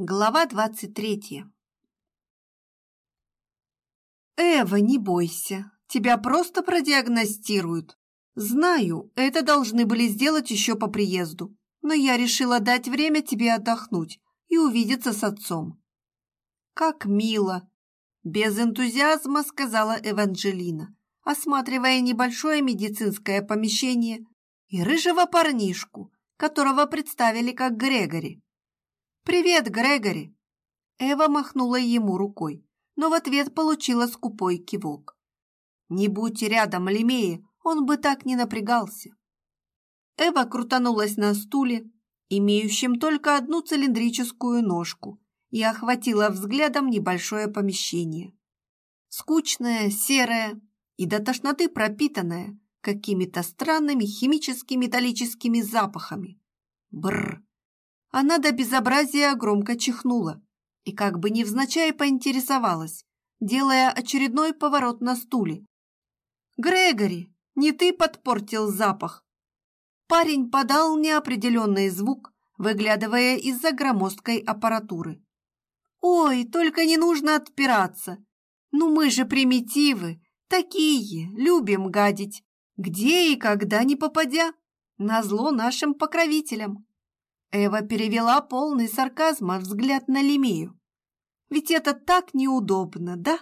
Глава двадцать третья. «Эва, не бойся, тебя просто продиагностируют. Знаю, это должны были сделать еще по приезду, но я решила дать время тебе отдохнуть и увидеться с отцом». «Как мило!» – без энтузиазма сказала Эванжелина, осматривая небольшое медицинское помещение и рыжего парнишку, которого представили как Грегори. «Привет, Грегори!» Эва махнула ему рукой, но в ответ получила скупой кивок. Не будь рядом Лемея, он бы так не напрягался. Эва крутанулась на стуле, имеющем только одну цилиндрическую ножку, и охватила взглядом небольшое помещение. Скучное, серое и до тошноты пропитанное какими-то странными химически-металлическими запахами. Бррр! Она до безобразия громко чихнула и как бы невзначай поинтересовалась, делая очередной поворот на стуле. «Грегори, не ты подпортил запах!» Парень подал неопределенный звук, выглядывая из-за громоздкой аппаратуры. «Ой, только не нужно отпираться! Ну мы же примитивы, такие, любим гадить, где и когда не попадя, назло нашим покровителям!» Эва перевела полный сарказма взгляд на Лемею. «Ведь это так неудобно, да?»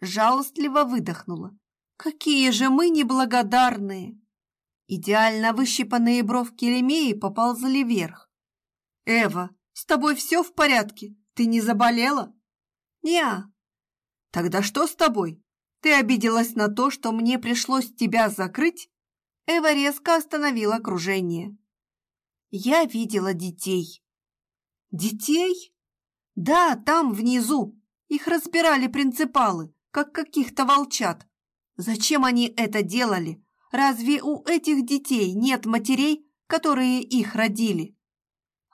Жалостливо выдохнула. «Какие же мы неблагодарные!» Идеально выщипанные бровки Лемеи поползли вверх. «Эва, с тобой все в порядке? Ты не заболела?» «Не-а». «Тогда что с тобой? Ты обиделась на то, что мне пришлось тебя закрыть?» Эва резко остановила кружение. Я видела детей. Детей? Да, там, внизу. Их разбирали принципалы, как каких-то волчат. Зачем они это делали? Разве у этих детей нет матерей, которые их родили?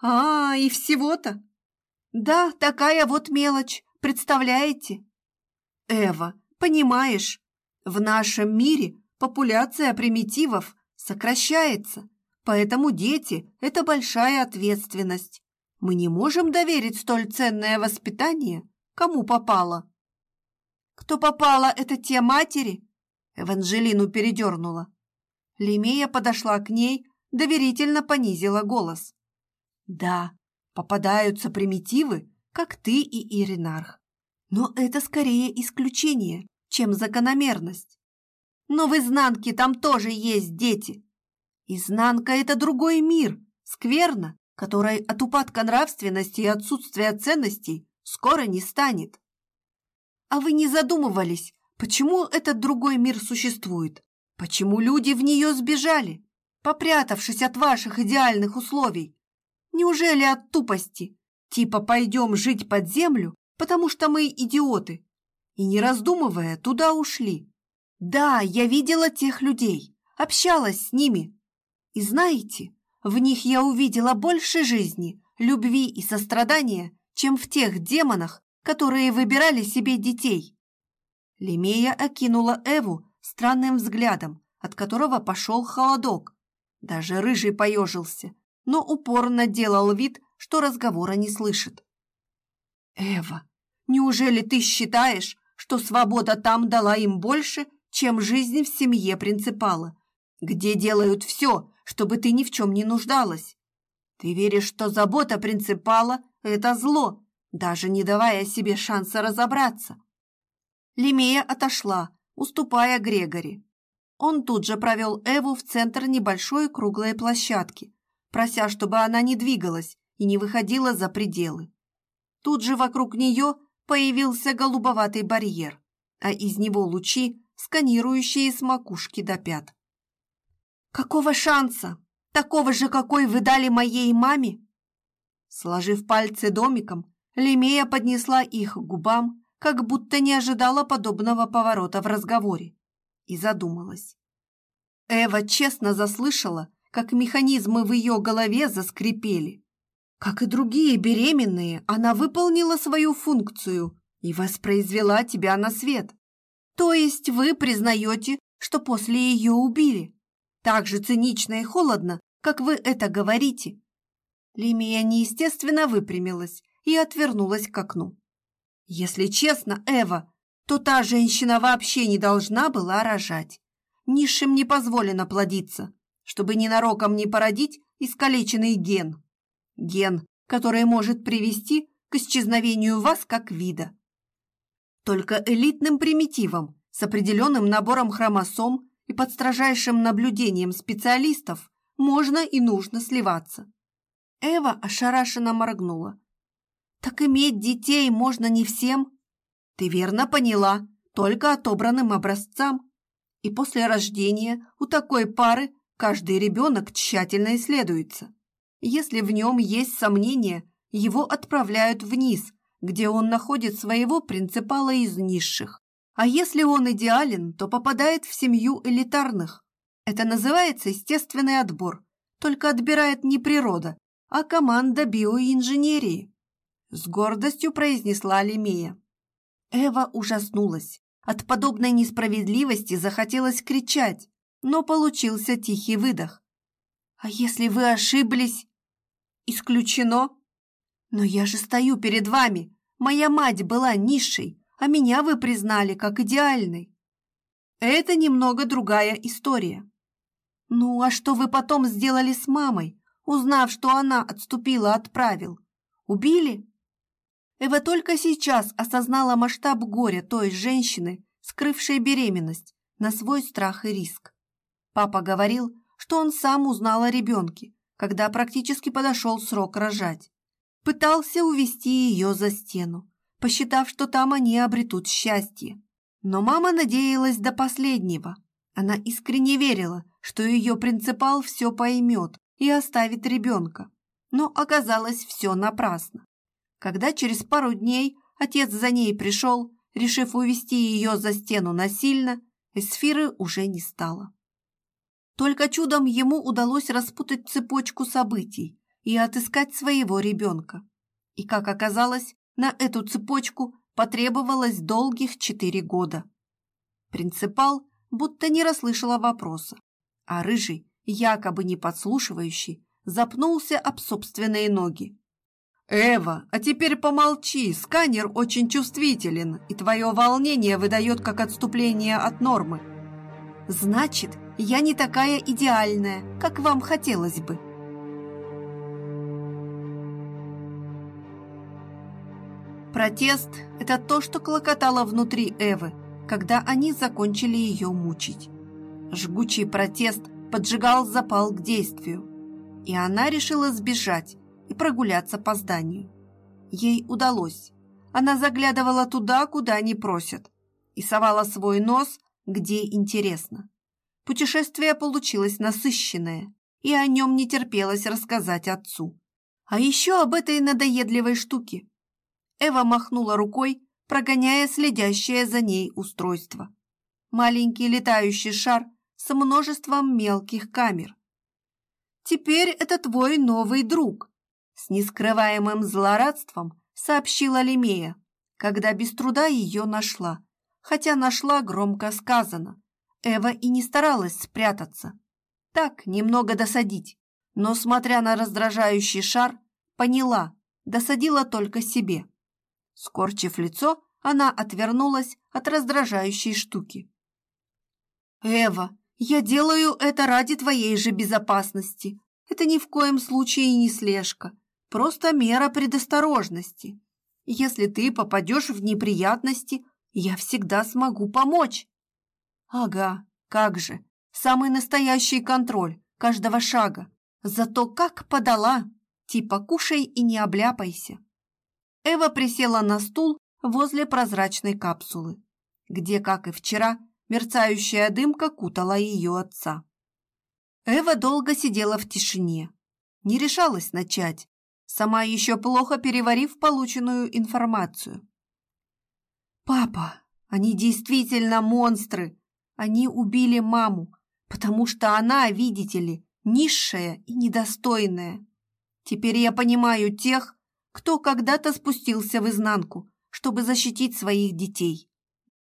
А, и всего-то? Да, такая вот мелочь, представляете? Эва, понимаешь, в нашем мире популяция примитивов сокращается. Поэтому дети – это большая ответственность. Мы не можем доверить столь ценное воспитание, кому попало. Кто попало, это те матери? Эванжелину передернула. Лемея подошла к ней, доверительно понизила голос. Да, попадаются примитивы, как ты и Иринарх. Но это скорее исключение, чем закономерность. Но в изнанке там тоже есть дети. Изнанка – это другой мир, скверно, которой от упадка нравственности и отсутствия ценностей скоро не станет. А вы не задумывались, почему этот другой мир существует? Почему люди в нее сбежали, попрятавшись от ваших идеальных условий? Неужели от тупости? Типа пойдем жить под землю, потому что мы идиоты. И не раздумывая, туда ушли. Да, я видела тех людей, общалась с ними, и знаете, в них я увидела больше жизни, любви и сострадания, чем в тех демонах, которые выбирали себе детей. Лемея окинула Эву странным взглядом, от которого пошел холодок. Даже рыжий поежился, но упорно делал вид, что разговора не слышит. «Эва, неужели ты считаешь, что свобода там дала им больше, чем жизнь в семье принципала, где делают все, чтобы ты ни в чем не нуждалась. Ты веришь, что забота принципала – это зло, даже не давая себе шанса разобраться. Лемея отошла, уступая Грегори. Он тут же провел Эву в центр небольшой круглой площадки, прося, чтобы она не двигалась и не выходила за пределы. Тут же вокруг нее появился голубоватый барьер, а из него лучи, сканирующие с макушки до пят. Какого шанса? Такого же, какой вы дали моей маме? Сложив пальцы домиком, Лемея поднесла их к губам, как будто не ожидала подобного поворота в разговоре, и задумалась. Эва честно заслышала, как механизмы в ее голове заскрипели. Как и другие беременные, она выполнила свою функцию и воспроизвела тебя на свет. То есть вы признаете, что после ее убили? Так же цинично и холодно, как вы это говорите. Лимия неестественно выпрямилась и отвернулась к окну. Если честно, Эва, то та женщина вообще не должна была рожать. Низшим не позволено плодиться, чтобы ненароком не породить искалеченный ген. Ген, который может привести к исчезновению вас как вида. Только элитным примитивам с определенным набором хромосом и под строжайшим наблюдением специалистов можно и нужно сливаться. Эва ошарашенно моргнула. «Так иметь детей можно не всем?» «Ты верно поняла, только отобранным образцам. И после рождения у такой пары каждый ребенок тщательно исследуется. Если в нем есть сомнения, его отправляют вниз, где он находит своего принципала из низших. А если он идеален, то попадает в семью элитарных. Это называется естественный отбор. Только отбирает не природа, а команда биоинженерии. С гордостью произнесла Лемея. Эва ужаснулась. От подобной несправедливости захотелось кричать, но получился тихий выдох. «А если вы ошиблись?» «Исключено!» «Но я же стою перед вами. Моя мать была низшей, а меня вы признали как идеальной. Это немного другая история. Ну, а что вы потом сделали с мамой, узнав, что она отступила от правил? Убили? Эва только сейчас осознала масштаб горя той женщины, скрывшей беременность, на свой страх и риск. Папа говорил, что он сам узнал о ребенке, когда практически подошел срок рожать. Пытался увести ее за стену, посчитав, что там они обретут счастье. Но мама надеялась до последнего. Она искренне верила, что ее принципал все поймет и оставит ребенка. Но оказалось все напрасно. Когда через пару дней отец за ней пришел, решив увести ее за стену насильно, Эсфиры уже не стало. Только чудом ему удалось распутать цепочку событий и отыскать своего ребенка. И, как оказалось, на эту цепочку потребовалось долгих четыре года. Принципал будто не расслышала вопроса, а рыжий, якобы не подслушивающий, запнулся об собственные ноги. «Эва, а теперь помолчи, сканер очень чувствителен, и твое волнение выдает как отступление от нормы». «Значит, я не такая идеальная, как вам хотелось бы», Протест – это то, что клокотало внутри Эвы, когда они закончили ее мучить. Жгучий протест поджигал запал к действию, и она решила сбежать и прогуляться по зданию. Ей удалось. Она заглядывала туда, куда не просят, и совала свой нос, где интересно. Путешествие получилось насыщенное, и о нем не терпелось рассказать отцу. А еще об этой надоедливой штуке – Эва махнула рукой, прогоняя следящее за ней устройство. Маленький летающий шар с множеством мелких камер. «Теперь это твой новый друг», — с нескрываемым злорадством сообщила Лемея, когда без труда ее нашла, хотя нашла громко сказано. Эва и не старалась спрятаться. Так, немного досадить, но, смотря на раздражающий шар, поняла, досадила только себе. Скорчив лицо, она отвернулась от раздражающей штуки. «Эва, я делаю это ради твоей же безопасности. Это ни в коем случае не слежка, просто мера предосторожности. Если ты попадешь в неприятности, я всегда смогу помочь». «Ага, как же, самый настоящий контроль каждого шага. Зато как подала, типа кушай и не обляпайся». Эва присела на стул возле прозрачной капсулы, где, как и вчера, мерцающая дымка кутала ее отца. Эва долго сидела в тишине, не решалась начать, сама еще плохо переварив полученную информацию. «Папа, они действительно монстры! Они убили маму, потому что она, видите ли, низшая и недостойная. Теперь я понимаю тех, кто когда-то спустился в изнанку, чтобы защитить своих детей.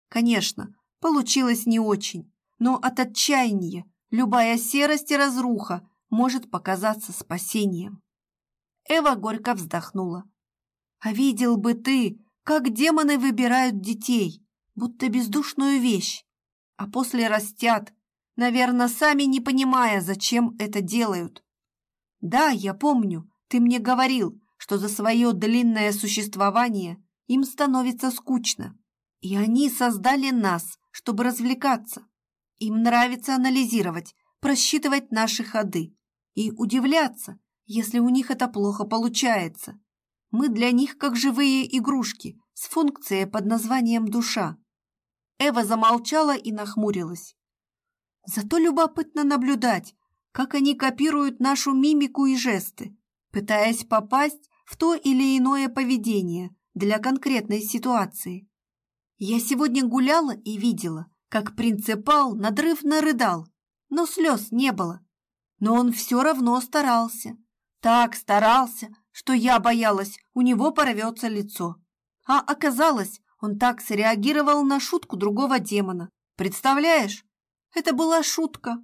Конечно, получилось не очень, но от отчаяния любая серость и разруха может показаться спасением. Эва горько вздохнула. А видел бы ты, как демоны выбирают детей, будто бездушную вещь, а после растят, наверное, сами не понимая, зачем это делают. Да, я помню, ты мне говорил, что за свое длинное существование им становится скучно. И они создали нас, чтобы развлекаться. Им нравится анализировать, просчитывать наши ходы и удивляться, если у них это плохо получается. Мы для них как живые игрушки с функцией под названием душа. Эва замолчала и нахмурилась. Зато любопытно наблюдать, как они копируют нашу мимику и жесты, пытаясь попасть в то или иное поведение для конкретной ситуации. Я сегодня гуляла и видела, как принципал надрывно рыдал, но слез не было. Но он все равно старался. Так старался, что я боялась, у него порвется лицо. А оказалось, он так среагировал на шутку другого демона. Представляешь? Это была шутка.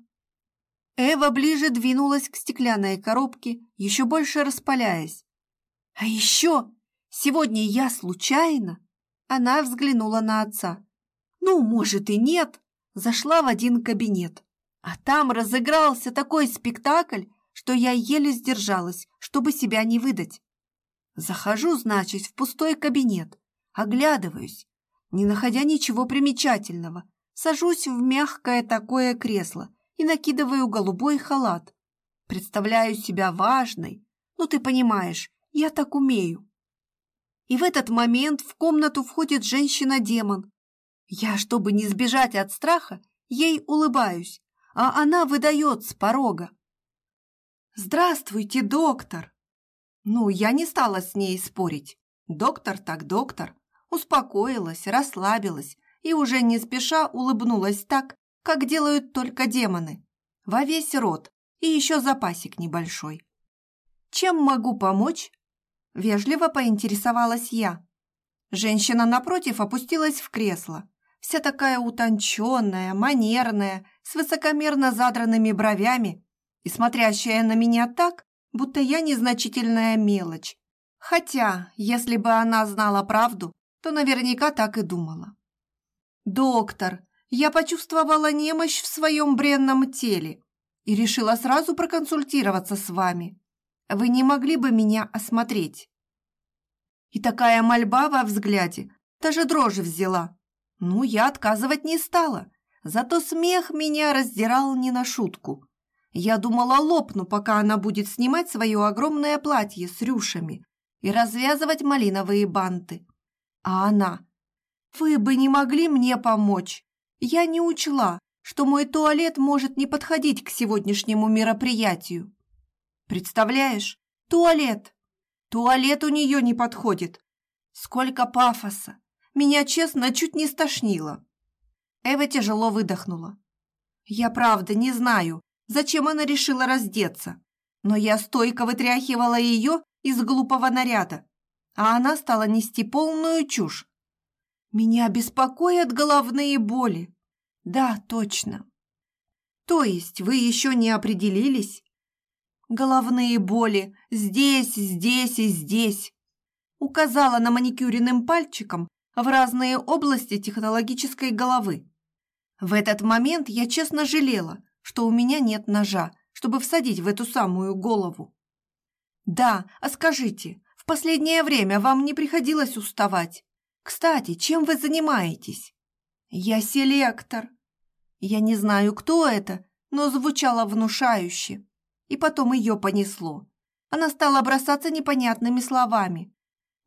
Эва ближе двинулась к стеклянной коробке, еще больше распаляясь. А еще сегодня я случайно... Она взглянула на отца. Ну, может и нет. Зашла в один кабинет. А там разыгрался такой спектакль, что я еле сдержалась, чтобы себя не выдать. Захожу, значит, в пустой кабинет, оглядываюсь, не находя ничего примечательного, сажусь в мягкое такое кресло и накидываю голубой халат. Представляю себя важной, ну ты понимаешь, я так умею. И в этот момент в комнату входит женщина-демон. Я, чтобы не сбежать от страха, ей улыбаюсь, а она выдает с порога. «Здравствуйте, доктор!» Ну, я не стала с ней спорить. Доктор так доктор. Успокоилась, расслабилась и уже не спеша улыбнулась так, как делают только демоны. Во весь рот и еще запасик небольшой. «Чем могу помочь?» Вежливо поинтересовалась я. Женщина напротив опустилась в кресло вся такая утонченная, манерная, с высокомерно задранными бровями и смотрящая на меня так, будто я незначительная мелочь. Хотя, если бы она знала правду, то наверняка так и думала. «Доктор, я почувствовала немощь в своем бренном теле и решила сразу проконсультироваться с вами. Вы не могли бы меня осмотреть?» И такая мольба во взгляде даже дрожь взяла. Ну, я отказывать не стала, зато смех меня раздирал не на шутку. Я думала, лопну, пока она будет снимать свое огромное платье с рюшами и развязывать малиновые банты. А она... «Вы бы не могли мне помочь? Я не учла, что мой туалет может не подходить к сегодняшнему мероприятию. Представляешь, туалет. Туалет у нее не подходит. Сколько пафоса, меня, честно, чуть не стошнило. Эва тяжело выдохнула. Я правда не знаю, зачем она решила раздеться, но я стойко вытряхивала ее из глупого наряда, а она стала нести полную чушь. Меня беспокоят головные боли. Да, точно. То есть вы еще не определились? Головные боли здесь, здесь и здесь. Указала на маникюренным пальчиком в разные области технологической головы. В этот момент я честно жалела, что у меня нет ножа, чтобы всадить в эту самую голову. Да, а скажите, в последнее время вам не приходилось уставать? Кстати, чем вы занимаетесь? Я селектор. Я не знаю, кто это, но звучало внушающе. И потом ее понесло. Она стала бросаться непонятными словами,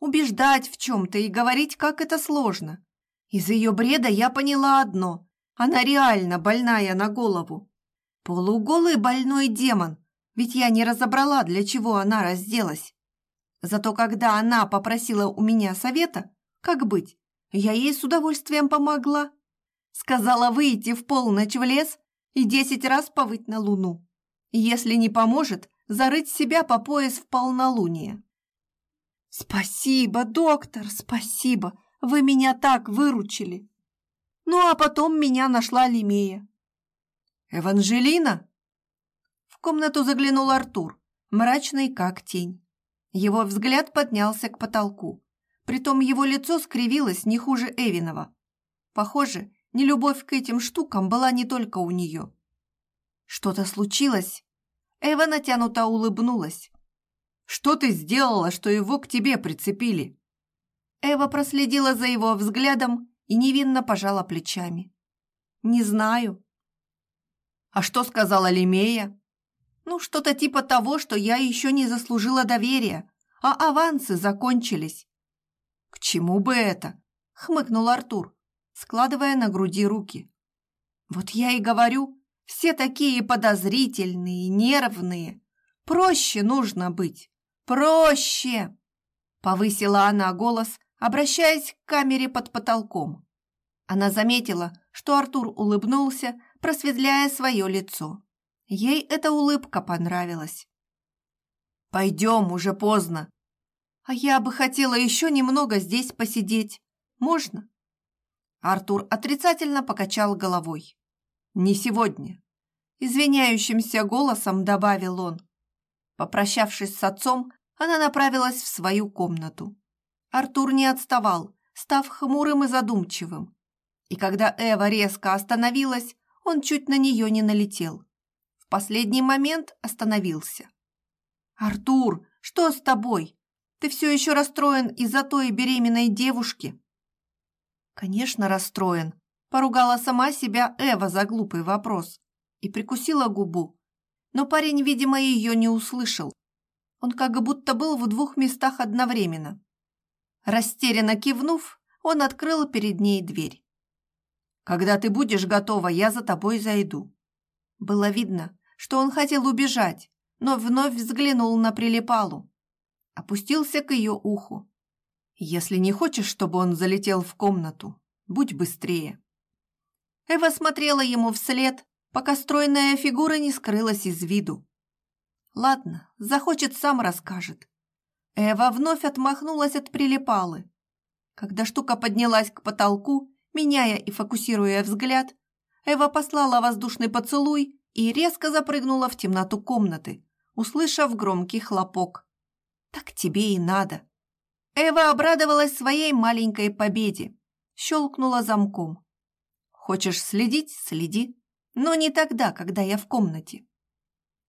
убеждать в чем-то и говорить, как это сложно. Из ее бреда я поняла одно – она реально больная на голову. Полуголый больной демон, ведь я не разобрала, для чего она разделась. Зато когда она попросила у меня совета, как быть, я ей с удовольствием помогла. Сказала выйти в полночь в лес и десять раз повыть на луну. Если не поможет, зарыть себя по пояс в полнолуние. «Спасибо, доктор, спасибо! Вы меня так выручили!» Ну, а потом меня нашла Лемея. «Эванжелина?» В комнату заглянул Артур, мрачный как тень. Его взгляд поднялся к потолку. Притом его лицо скривилось не хуже Эвинова. Похоже, нелюбовь к этим штукам была не только у нее. Что-то случилось? Эва натянуто улыбнулась. Что ты сделала, что его к тебе прицепили? Эва проследила за его взглядом и невинно пожала плечами. Не знаю. А что сказала Лемея? Ну, что-то типа того, что я еще не заслужила доверия, а авансы закончились. К чему бы это? Хмыкнул Артур, складывая на груди руки. Вот я и говорю, все такие подозрительные, нервные. Проще нужно быть. Проще!» Повысила она голос, обращаясь к камере под потолком. Она заметила, что Артур улыбнулся, просветляя свое лицо. Ей эта улыбка понравилась. «Пойдем, уже поздно. А я бы хотела еще немного здесь посидеть. Можно?» Артур отрицательно покачал головой. «Не сегодня», – извиняющимся голосом добавил он. Попрощавшись с отцом, она направилась в свою комнату. Артур не отставал, став хмурым и задумчивым. И когда Эва резко остановилась, он чуть на нее не налетел. В последний момент остановился. «Артур, что с тобой? Ты все еще расстроен из-за той беременной девушки?» «Конечно, расстроен», Поругала сама себя Эва за глупый вопрос и прикусила губу. Но парень, видимо, ее не услышал. Он как будто был в двух местах одновременно. Растерянно кивнув, он открыл перед ней дверь. «Когда ты будешь готова, я за тобой зайду». Было видно, что он хотел убежать, но вновь взглянул на прилипалу. Опустился к ее уху. «Если не хочешь, чтобы он залетел в комнату, будь быстрее». Эва смотрела ему вслед, пока стройная фигура не скрылась из виду. Ладно, захочет, сам расскажет. Эва вновь отмахнулась от прилипалы. Когда штука поднялась к потолку, меняя и фокусируя взгляд, Эва послала воздушный поцелуй и резко запрыгнула в темноту комнаты, услышав громкий хлопок. «Так тебе и надо!» Эва обрадовалась своей маленькой победе, щелкнула замком. Хочешь следить – следи, но не тогда, когда я в комнате.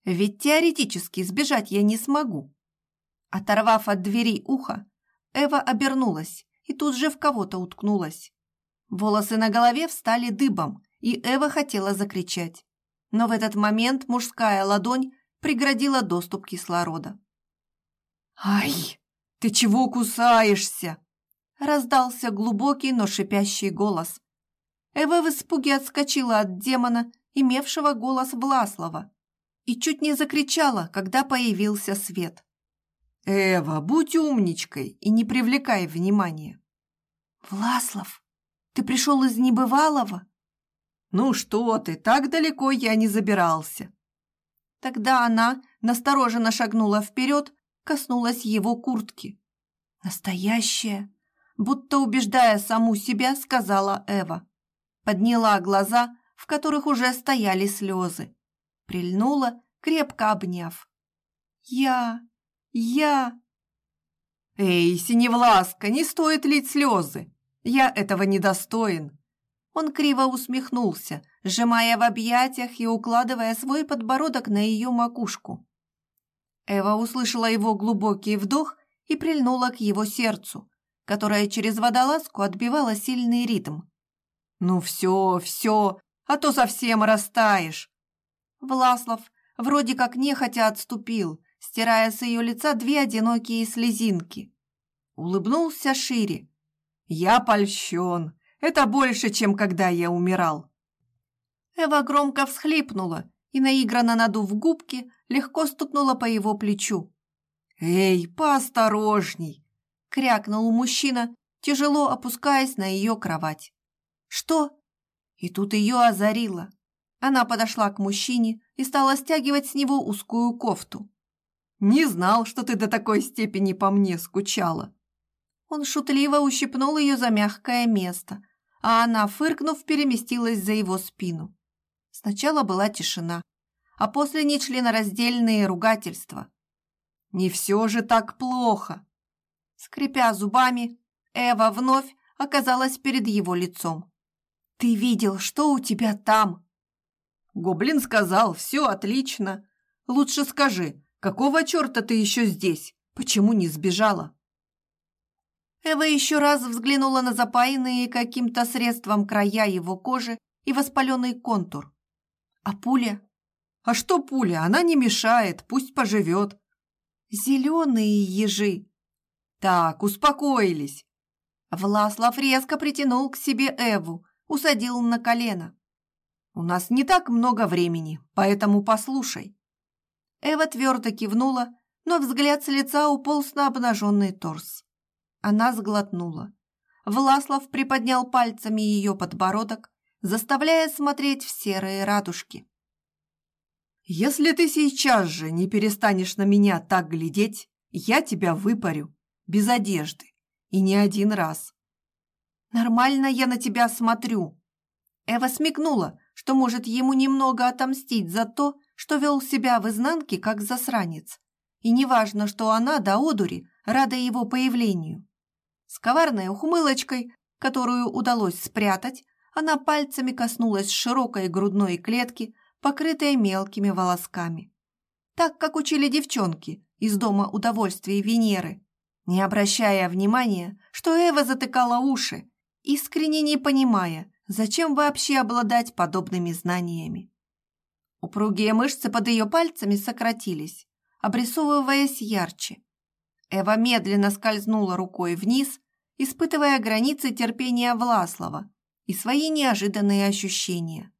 Ведь теоретически сбежать я не смогу. Оторвав от двери ухо, Эва обернулась и тут же в кого-то уткнулась. Волосы на голове встали дыбом, и Эва хотела закричать. Но в этот момент мужская ладонь преградила доступ кислорода. «Ай, ты чего кусаешься?» раздался глубокий, но шипящий голос, Эва в испуге отскочила от демона, имевшего голос Власлова, и чуть не закричала, когда появился свет. «Эва, будь умничкой и не привлекай внимания!» «Власлов, ты пришел из небывалого?» «Ну что ты, так далеко я не забирался!» Тогда она настороженно шагнула вперед, коснулась его куртки. «Настоящая!» Будто убеждая саму себя, сказала Эва подняла глаза, в которых уже стояли слезы. Прильнула, крепко обняв. «Я... я...» «Эй, Синевласка, не стоит лить слезы! Я этого недостоин!» Он криво усмехнулся, сжимая в объятиях и укладывая свой подбородок на ее макушку. Эва услышала его глубокий вдох и прильнула к его сердцу, которое через водолазку отбивало сильный ритм. «Ну все, все, а то совсем растаешь!» Власлов вроде как нехотя отступил, стирая с ее лица две одинокие слезинки. Улыбнулся шире. «Я польщен. Это больше, чем когда я умирал». Эва громко всхлипнула и, наигранно надув губки, легко стукнула по его плечу. «Эй, поосторожней!» — крякнул мужчина, тяжело опускаясь на ее кровать. «Что?» И тут ее озарило. Она подошла к мужчине и стала стягивать с него узкую кофту. «Не знал, что ты до такой степени по мне скучала». Он шутливо ущипнул ее за мягкое место, а она, фыркнув, переместилась за его спину. Сначала была тишина, а после нечленораздельные ругательства. Не все же так плохо. Скрипя зубами, Эва вновь оказалась перед его лицом. «Ты видел, что у тебя там?» Гоблин сказал, все отлично. Лучше скажи, какого черта ты еще здесь? Почему не сбежала? Эва еще раз взглянула на запаянные каким-то средством края его кожи и воспаленный контур. А пуля? А что пуля? Она не мешает, пусть поживет. Зеленые ежи. Так, успокоились. Власлав резко притянул к себе Эву, усадил на колено. У нас не так много времени, поэтому послушай. Эва твердо кивнула, но взгляд с лица уполз на обнаженный торс. Она сглотнула. Власлав приподнял пальцами ее подбородок, заставляя смотреть в серые радужки. «Если ты сейчас же не перестанешь на меня так глядеть, я тебя выпарю, без одежды, и не один раз». «Нормально я на тебя смотрю». Эва смекнула, что может ему немного отомстить за то, что вел себя в изнанке как засранец. И неважно, что она до одури рада его появлению. С коварной ухмылочкой, которую удалось спрятать, она пальцами коснулась широкой грудной клетки, покрытой мелкими волосками. Так, как учили девчонки из Дома удовольствий Венеры, не обращая внимания, что Эва затыкала уши, искренне не понимая, зачем вообще обладать подобными знаниями. Упругие мышцы под ее пальцами сократились, обрисовываясь ярче. Эва медленно скользнула рукой вниз, испытывая границы терпения Власлова и свои неожиданные ощущения.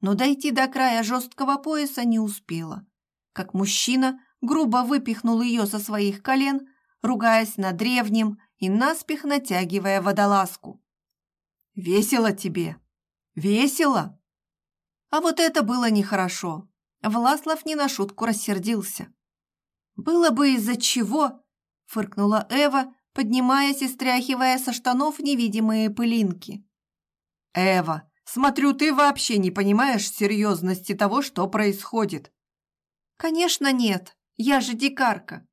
Но дойти до края жесткого пояса не успела, как мужчина грубо выпихнул ее со своих колен, ругаясь на древнем и наспех натягивая водолазку. «Весело тебе? Весело?» А вот это было нехорошо. Власлав не на шутку рассердился. «Было бы из-за чего?» – фыркнула Эва, поднимаясь и стряхивая со штанов невидимые пылинки. «Эва, смотрю, ты вообще не понимаешь серьезности того, что происходит». «Конечно нет, я же дикарка».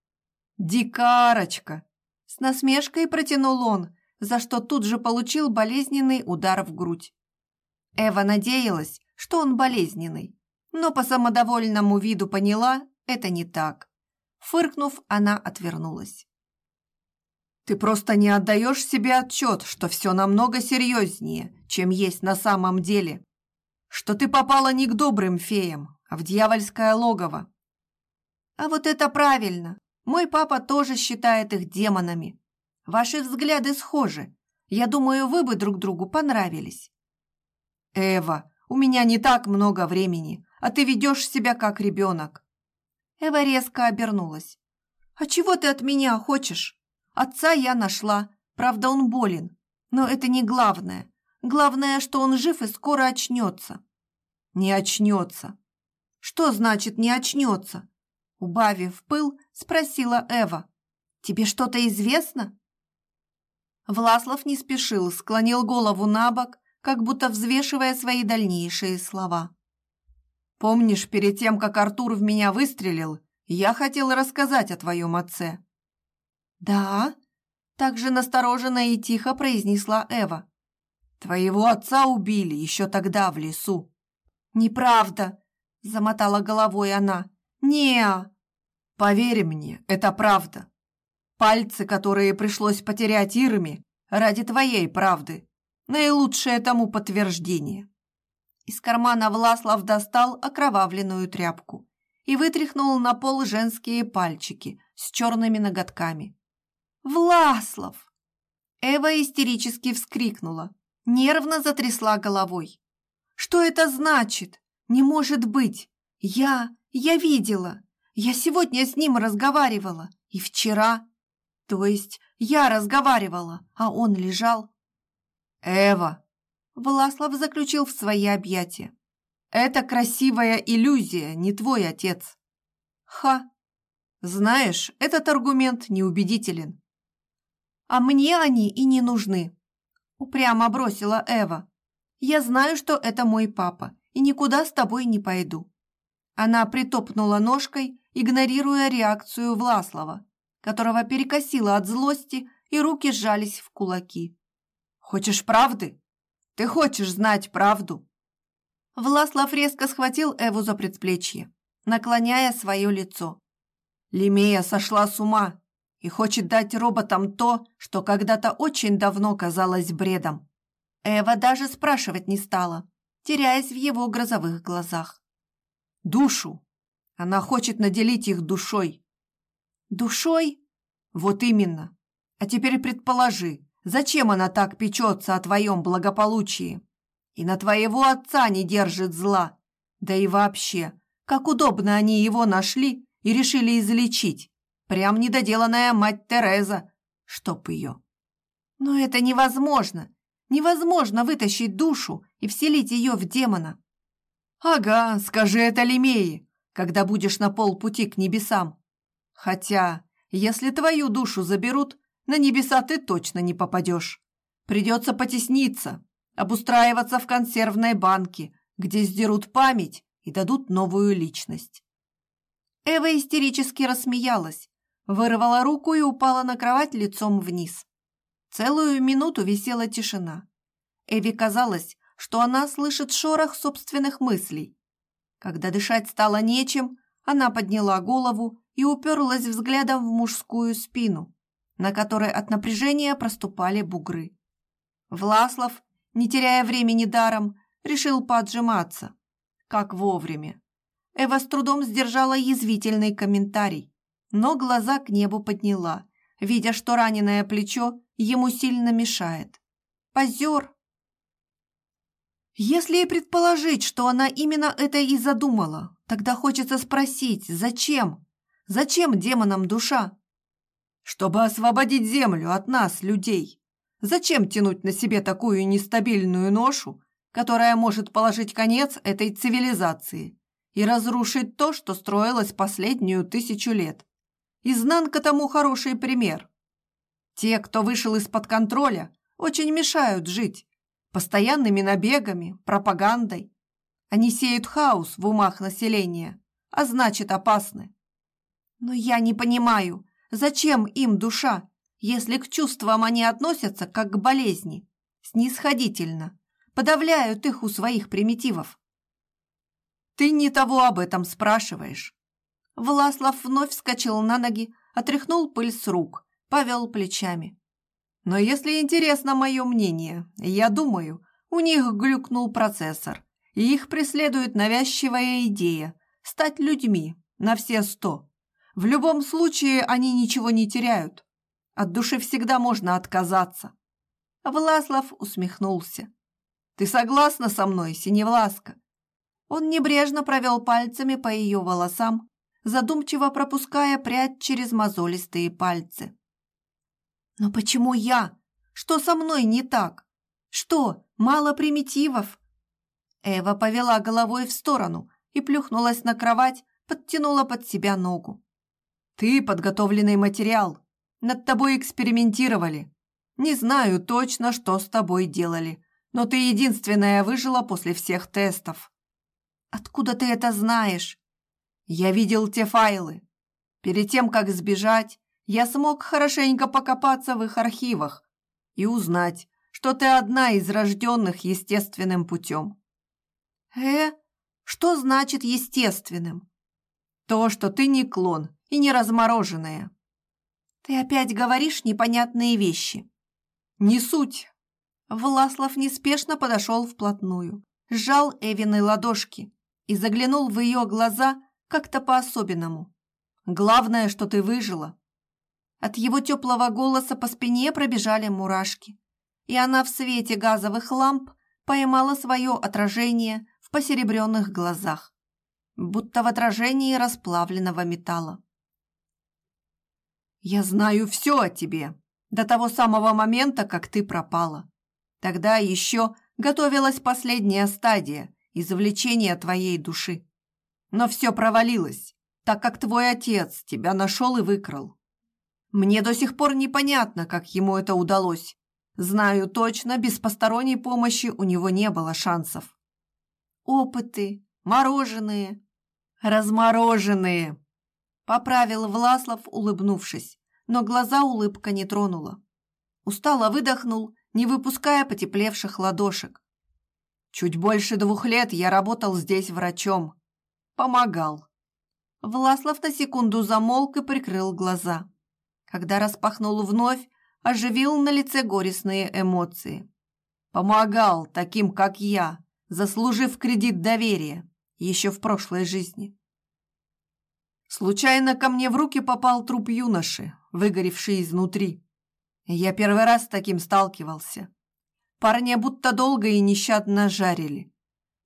«Дикарочка!» – с насмешкой протянул он, за что тут же получил болезненный удар в грудь. Эва надеялась, что он болезненный, но по самодовольному виду поняла, это не так. Фыркнув, она отвернулась. «Ты просто не отдаешь себе отчет, что все намного серьезнее, чем есть на самом деле. Что ты попала не к добрым феям, а в дьявольское логово». «А вот это правильно. Мой папа тоже считает их демонами. Ваши взгляды схожи. Я думаю, вы бы друг другу понравились». «Эва, у меня не так много времени, а ты ведешь себя как ребенок». Эва резко обернулась. «А чего ты от меня хочешь? Отца я нашла, правда он болен, но это не главное. Главное, что он жив и скоро очнется». «Не очнется». «Что значит «не очнется»?» Убавив пыл, спросила Эва. «Тебе что-то известно?» Власлов не спешил, склонил голову на бок, как будто взвешивая свои дальнейшие слова. Помнишь, перед тем, как Артур в меня выстрелил, я хотел рассказать о твоем отце?» «Да?» – также настороженно и тихо произнесла Эва. «Твоего отца убили еще тогда в лесу». «Неправда!» – замотала головой она. не «Поверь мне, это правда. Пальцы, которые пришлось потерять Ирме, ради твоей правды, наилучшее тому подтверждение». Из кармана Власлав достал окровавленную тряпку и вытряхнул на пол женские пальчики с черными ноготками. «Власлав!» Эва истерически вскрикнула, нервно затрясла головой. «Что это значит? Не может быть! Я... я видела! Я сегодня с ним разговаривала, и вчера. То есть я разговаривала, а он лежал». «Эва!» Власлав заключил в свои объятия. «Это красивая иллюзия, не твой отец». «Ха! Знаешь, этот аргумент неубедителен». «А мне они и не нужны», — упрямо бросила Эва. «Я знаю, что это мой папа, и никуда с тобой не пойду». Она притопнула ножкой игнорируя реакцию Власлова, которого перекосило от злости и руки сжались в кулаки. «Хочешь правды? Ты хочешь знать правду?» Власлав резко схватил Эву за предплечье, наклоняя свое лицо. Лемея сошла с ума и хочет дать роботам то, что когда-то очень давно казалось бредом. Эва даже спрашивать не стала, теряясь в его грозовых глазах. Душу. Она хочет наделить их душой. Душой? Вот именно. А теперь предположи, зачем она так печется о твоем благополучии? И на твоего отца не держит зла. Да и вообще, как удобно они его нашли и решили излечить. Прям недоделанная мать Тереза. Чтоб ее. Но это невозможно. Невозможно вытащить душу и вселить ее в демона. Ага, скажи это Лемее, когда будешь на полпути к небесам. Хотя, если твою душу заберут, на небеса ты точно не попадешь. Придется потесниться, обустраиваться в консервной банке, где сдерут память и дадут новую личность. Эва истерически рассмеялась, вырвала руку и упала на кровать лицом вниз. Целую минуту висела тишина. Эви казалось, что она слышит шорох собственных мыслей. Когда дышать стало нечем, она подняла голову и уперлась взглядом в мужскую спину, на которой от напряжения проступали бугры. Власлов, не теряя времени даром, решил поджиматься. Как вовремя. Эва с трудом сдержала язвительный комментарий, но глаза к небу подняла, видя, что раненое плечо ему сильно мешает. Позер. Если и предположить, что она именно это и задумала, тогда хочется спросить, зачем? Зачем демонам душа? Чтобы освободить землю от нас, людей. Зачем тянуть на себе такую нестабильную ношу, которая может положить конец этой цивилизации и разрушить то, что строилось последнюю тысячу лет? Изнанка тому хороший пример. Те, кто вышел из-под контроля, очень мешают жить. Постоянными набегами, пропагандой. Они сеют хаос в умах населения, а значит опасны. Но я не понимаю, зачем им душа, если к чувствам они относятся как к болезни, снисходительно, подавляют их у своих примитивов. Ты не того об этом спрашиваешь. Власлав вновь вскочил на ноги, отряхнул пыль с рук повел плечами. Но если интересно мое мнение, я думаю, у них глюкнул процессор, и их преследует навязчивая идея стать людьми на все сто. В любом случае они ничего не теряют. От души всегда можно отказаться. Власлав усмехнулся. «Ты согласна со мной, Синевласка?» Он небрежно провел пальцами по ее волосам, задумчиво пропуская прядь через мозолистые пальцы. Но почему я? Что со мной не так? Что, мало примитивов? Эва повела головой в сторону и плюхнулась на кровать, подтянула под себя ногу. Ты подготовленный материал. Над тобой экспериментировали. Не знаю точно, что с тобой делали, но ты единственная выжила после всех тестов. Откуда ты это знаешь? Я видел те файлы. Перед тем, как сбежать, я смог хорошенько покопаться в их архивах и узнать, что ты одна из рожденных естественным путем. Э, что значит естественным? То, что ты не клон и не размороженная. Ты опять говоришь непонятные вещи. Не суть. Власлов неспешно подошел вплотную, сжал Эвины ладошки и заглянул в ее глаза как-то по-особенному. Главное, что ты выжила, от его теплого голоса по спине пробежали мурашки, и она в свете газовых ламп поймала свое отражение в посеребренных глазах, будто в отражении расплавленного металла. «Я знаю все о тебе, до того самого момента, как ты пропала. Тогда еще готовилась последняя стадия извлечения твоей души. Но все провалилось, так как твой отец тебя нашел и выкрал. Мне до сих пор непонятно, как ему это удалось. Знаю точно, без посторонней помощи у него не было шансов. Опыты, мороженые, размороженные. Поправил Власлов, улыбнувшись, но глаза улыбка не тронула. Устало выдохнул, не выпуская потеплевших ладошек. Чуть больше двух лет я работал здесь врачом. Помогал. Власлов на секунду замолк и прикрыл глаза. Когда распахнул вновь, оживил на лице горестные эмоции. Помогал таким, как я, заслужив кредит доверия еще в прошлой жизни. Случайно ко мне в руки попал труп юноши, выгоревший изнутри. Я первый раз с таким сталкивался. Парня будто долго и нещадно жарили.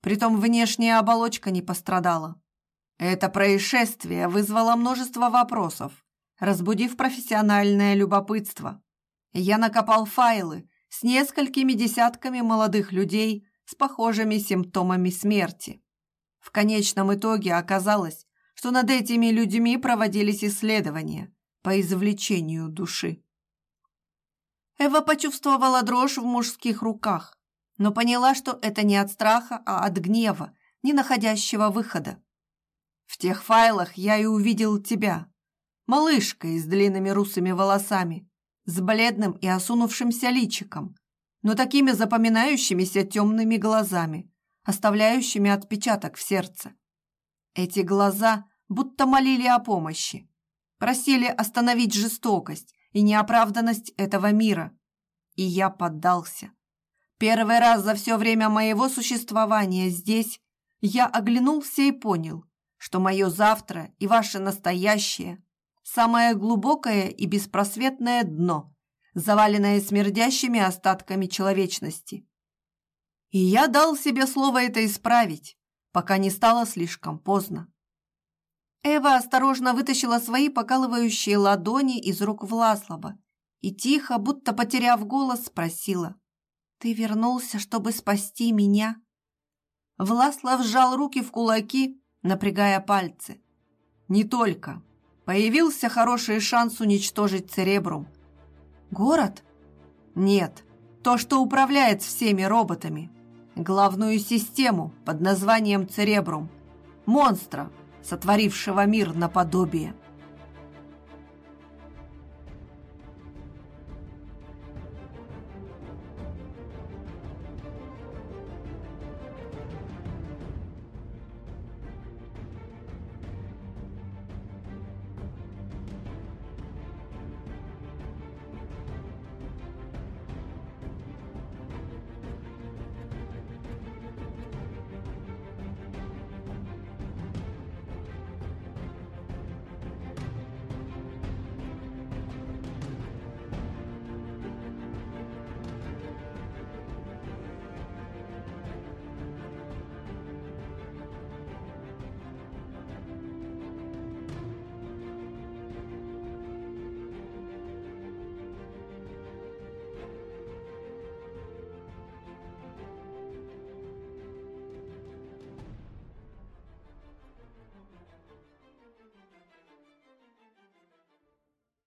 Притом внешняя оболочка не пострадала. Это происшествие вызвало множество вопросов, разбудив профессиональное любопытство. Я накопал файлы с несколькими десятками молодых людей с похожими симптомами смерти. В конечном итоге оказалось, что над этими людьми проводились исследования по извлечению души. Эва почувствовала дрожь в мужских руках, но поняла, что это не от страха, а от гнева, не находящего выхода. В тех файлах я и увидел тебя, малышкой с длинными русыми волосами, с бледным и осунувшимся личиком, но такими запоминающимися темными глазами, оставляющими отпечаток в сердце. Эти глаза будто молили о помощи. Просили остановить жестокость и неоправданность этого мира. И я поддался. Первый раз за все время моего существования здесь я оглянулся и понял, что мое завтра и ваше настоящее – самое глубокое и беспросветное дно, заваленное смердящими остатками человечности. И я дал себе слово это исправить, пока не стало слишком поздно. Эва осторожно вытащила свои покалывающие ладони из рук Власлова и тихо, будто потеряв голос, спросила. «Ты вернулся, чтобы спасти меня?» Власлав сжал руки в кулаки, напрягая пальцы. «Не только. Появился хороший шанс уничтожить Церебрум». «Город?» «Нет. То, что управляет всеми роботами. Главную систему под названием Церебрум. Монстра, сотворившего мир наподобие.